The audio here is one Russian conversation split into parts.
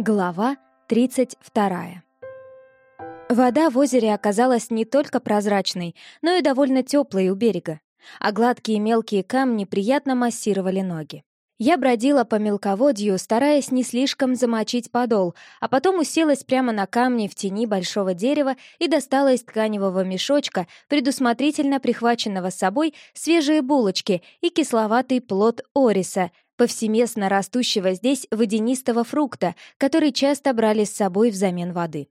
Глава 32. Вода в озере оказалась не только прозрачной, но и довольно теплой у берега, а гладкие мелкие камни приятно массировали ноги. Я бродила по мелководью, стараясь не слишком замочить подол, а потом уселась прямо на камне в тени большого дерева и достала из тканевого мешочка, предусмотрительно прихваченного с собой, свежие булочки и кисловатый плод ориса, повсеместно растущего здесь водянистого фрукта, который часто брали с собой взамен воды.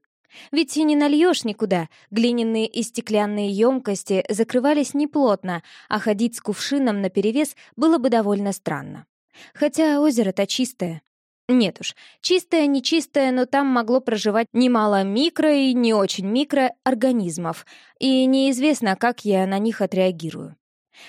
Ведь и не нальешь никуда, глиняные и стеклянные емкости закрывались неплотно, а ходить с кувшином наперевес было бы довольно странно. Хотя озеро-то чистое. Нет уж, чистое, нечистое, но там могло проживать немало микро и не очень микроорганизмов, и неизвестно, как я на них отреагирую.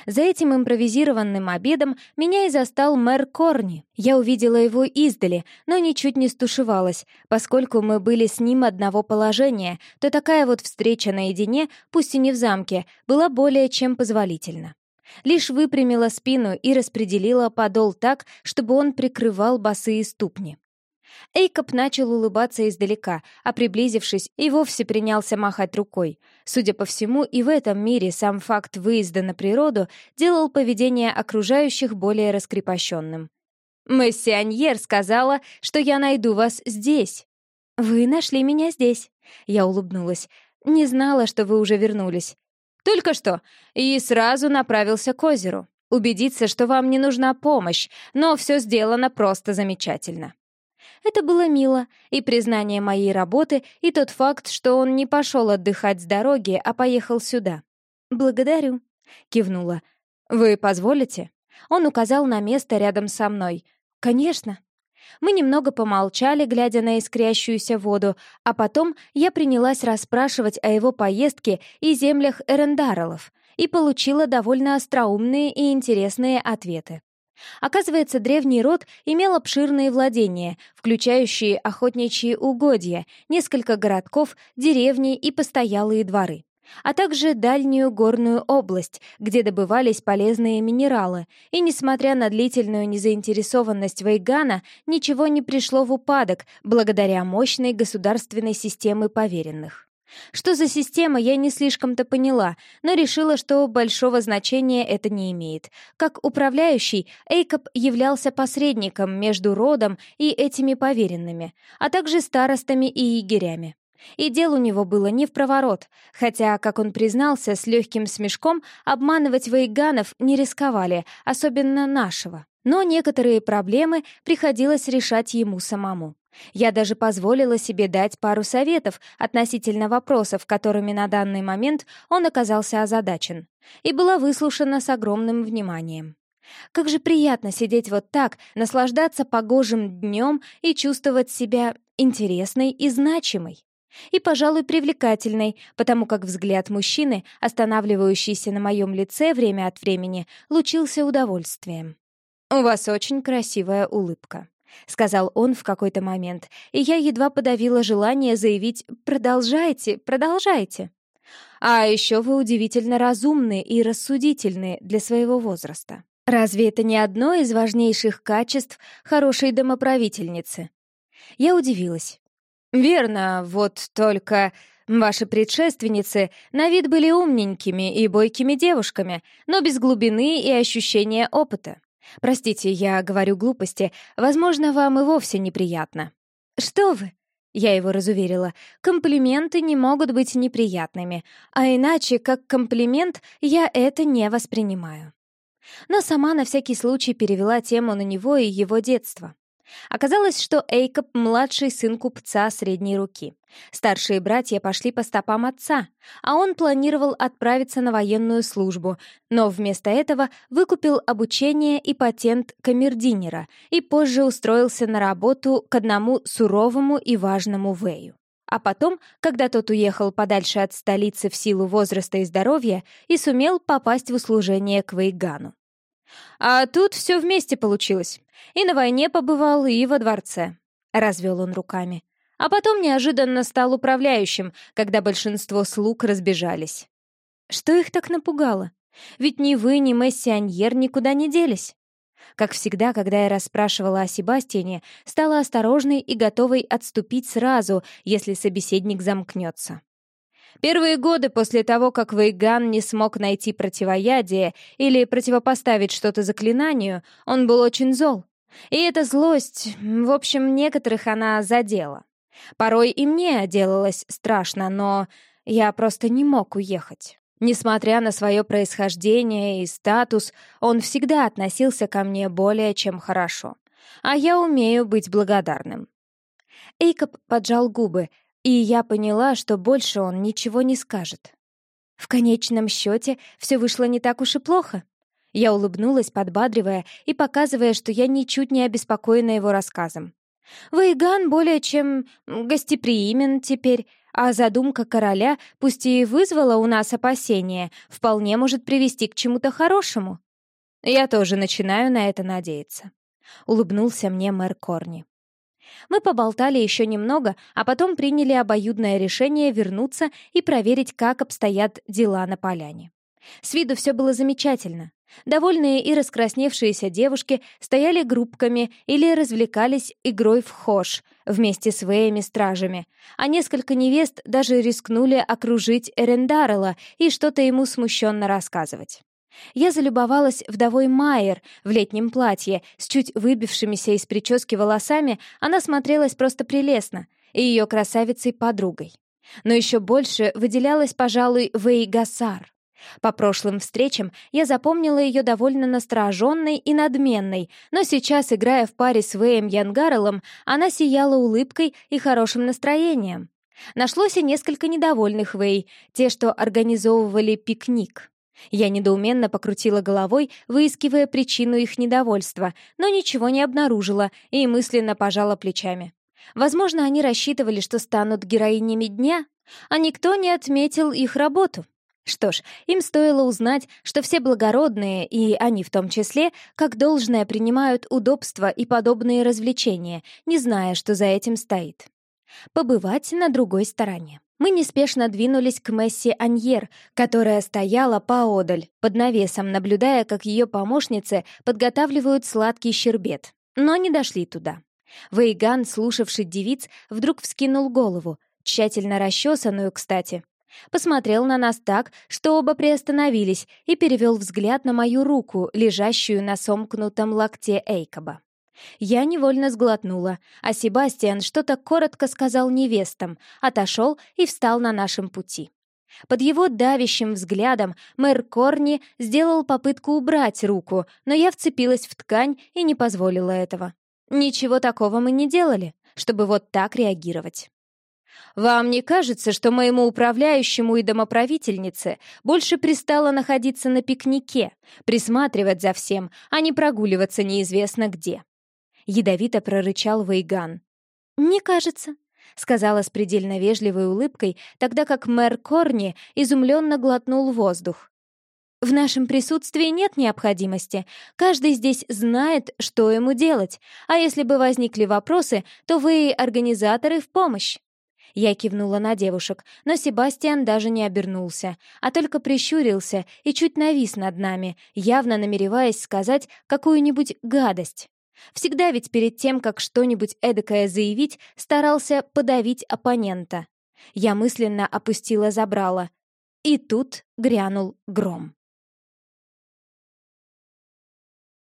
За этим импровизированным обедом меня и застал мэр Корни. Я увидела его издали, но ничуть не стушевалась, поскольку мы были с ним одного положения, то такая вот встреча наедине, пусть и не в замке, была более чем позволительна. Лишь выпрямила спину и распределила подол так, чтобы он прикрывал босые ступни. Эйкоп начал улыбаться издалека, а приблизившись, и вовсе принялся махать рукой. Судя по всему, и в этом мире сам факт выезда на природу делал поведение окружающих более раскрепощенным. «Мессионьер сказала, что я найду вас здесь». «Вы нашли меня здесь», — я улыбнулась. «Не знала, что вы уже вернулись. Только что. И сразу направился к озеру. Убедиться, что вам не нужна помощь, но все сделано просто замечательно. Это было мило, и признание моей работы, и тот факт, что он не пошел отдыхать с дороги, а поехал сюда. «Благодарю», — кивнула. «Вы позволите?» Он указал на место рядом со мной. «Конечно». Мы немного помолчали, глядя на искрящуюся воду, а потом я принялась расспрашивать о его поездке и землях Эрендаролов и получила довольно остроумные и интересные ответы. Оказывается, древний род имел обширные владения, включающие охотничьи угодья, несколько городков, деревни и постоялые дворы а также дальнюю горную область, где добывались полезные минералы, и, несмотря на длительную незаинтересованность Вейгана, ничего не пришло в упадок благодаря мощной государственной системе поверенных. Что за система, я не слишком-то поняла, но решила, что большого значения это не имеет. Как управляющий, Эйкоп являлся посредником между родом и этими поверенными, а также старостами и егерями. И дел у него было не в проворот, хотя, как он признался с легким смешком, обманывать вейганов не рисковали, особенно нашего. Но некоторые проблемы приходилось решать ему самому. Я даже позволила себе дать пару советов относительно вопросов, которыми на данный момент он оказался озадачен, и была выслушана с огромным вниманием. Как же приятно сидеть вот так, наслаждаться погожим днем и чувствовать себя интересной и значимой. И, пожалуй, привлекательной, потому как взгляд мужчины, останавливающийся на моем лице время от времени, лучился удовольствием. «У вас очень красивая улыбка», — сказал он в какой-то момент, и я едва подавила желание заявить «продолжайте, продолжайте». «А еще вы удивительно разумны и рассудительны для своего возраста. Разве это не одно из важнейших качеств хорошей домоправительницы?» Я удивилась. «Верно, вот только ваши предшественницы на вид были умненькими и бойкими девушками, но без глубины и ощущения опыта. Простите, я говорю глупости, возможно, вам и вовсе неприятно». «Что вы?» — я его разуверила. «Комплименты не могут быть неприятными, а иначе, как комплимент, я это не воспринимаю». Но сама на всякий случай перевела тему на него и его детство. Оказалось, что Эйкоп — младший сын купца средней руки. Старшие братья пошли по стопам отца, а он планировал отправиться на военную службу, но вместо этого выкупил обучение и патент камердинера и позже устроился на работу к одному суровому и важному Вэю. А потом, когда тот уехал подальше от столицы в силу возраста и здоровья, и сумел попасть в услужение к Вейгану. А тут все вместе получилось. И на войне побывал, и во дворце. Развел он руками. А потом неожиданно стал управляющим, когда большинство слуг разбежались. Что их так напугало? Ведь ни вы, ни мессионьер никуда не делись. Как всегда, когда я расспрашивала о Себастьяне, стала осторожной и готовой отступить сразу, если собеседник замкнется. Первые годы после того, как Вейган не смог найти противоядие или противопоставить что-то заклинанию, он был очень зол. И эта злость, в общем, некоторых она задела. Порой и мне делалось страшно, но я просто не мог уехать. Несмотря на свое происхождение и статус, он всегда относился ко мне более чем хорошо. А я умею быть благодарным. Эйкоп поджал губы, и я поняла, что больше он ничего не скажет. В конечном счете все вышло не так уж и плохо. Я улыбнулась, подбадривая и показывая, что я ничуть не обеспокоена его рассказом. Вейган более чем гостеприимен теперь, а задумка короля, пусть и вызвала у нас опасения, вполне может привести к чему-то хорошему. Я тоже начинаю на это надеяться. Улыбнулся мне мэр Корни. Мы поболтали еще немного, а потом приняли обоюдное решение вернуться и проверить, как обстоят дела на поляне. С виду все было замечательно. Довольные и раскрасневшиеся девушки стояли группками или развлекались игрой в хош вместе с Вэями-стражами, а несколько невест даже рискнули окружить Эрендарела и что-то ему смущенно рассказывать. Я залюбовалась вдовой Майер в летнем платье с чуть выбившимися из прически волосами, она смотрелась просто прелестно, и ее красавицей-подругой. Но еще больше выделялась, пожалуй, Вэй Гасар. По прошлым встречам я запомнила ее довольно настороженной и надменной, но сейчас, играя в паре с Вэем Янгарелом, она сияла улыбкой и хорошим настроением. Нашлось и несколько недовольных Вэй, те, что организовывали пикник. Я недоуменно покрутила головой, выискивая причину их недовольства, но ничего не обнаружила и мысленно пожала плечами. Возможно, они рассчитывали, что станут героинями дня, а никто не отметил их работу. Что ж, им стоило узнать, что все благородные, и они в том числе, как должное принимают удобства и подобные развлечения, не зная, что за этим стоит. Побывать на другой стороне. Мы неспешно двинулись к Месси Аньер, которая стояла поодаль, под навесом, наблюдая, как ее помощницы подготавливают сладкий щербет. Но не дошли туда. Вейган, слушавший девиц, вдруг вскинул голову, тщательно расчесанную, кстати, Посмотрел на нас так, что оба приостановились и перевел взгляд на мою руку, лежащую на сомкнутом локте Эйкоба. Я невольно сглотнула, а Себастьян что-то коротко сказал невестам, отошел и встал на нашем пути. Под его давящим взглядом мэр Корни сделал попытку убрать руку, но я вцепилась в ткань и не позволила этого. Ничего такого мы не делали, чтобы вот так реагировать. Вам не кажется, что моему управляющему и домоправительнице больше пристало находиться на пикнике, присматривать за всем, а не прогуливаться неизвестно где?» Ядовито прорычал Вейган. «Не кажется», — сказала с предельно вежливой улыбкой, тогда как мэр Корни изумленно глотнул воздух. В нашем присутствии нет необходимости. Каждый здесь знает, что ему делать. А если бы возникли вопросы, то вы, организаторы, в помощь. Я кивнула на девушек, но Себастьян даже не обернулся, а только прищурился и чуть навис над нами, явно намереваясь сказать какую-нибудь гадость. Всегда ведь перед тем, как что-нибудь эдакое заявить, старался подавить оппонента. Я мысленно опустила забрала. И тут грянул гром.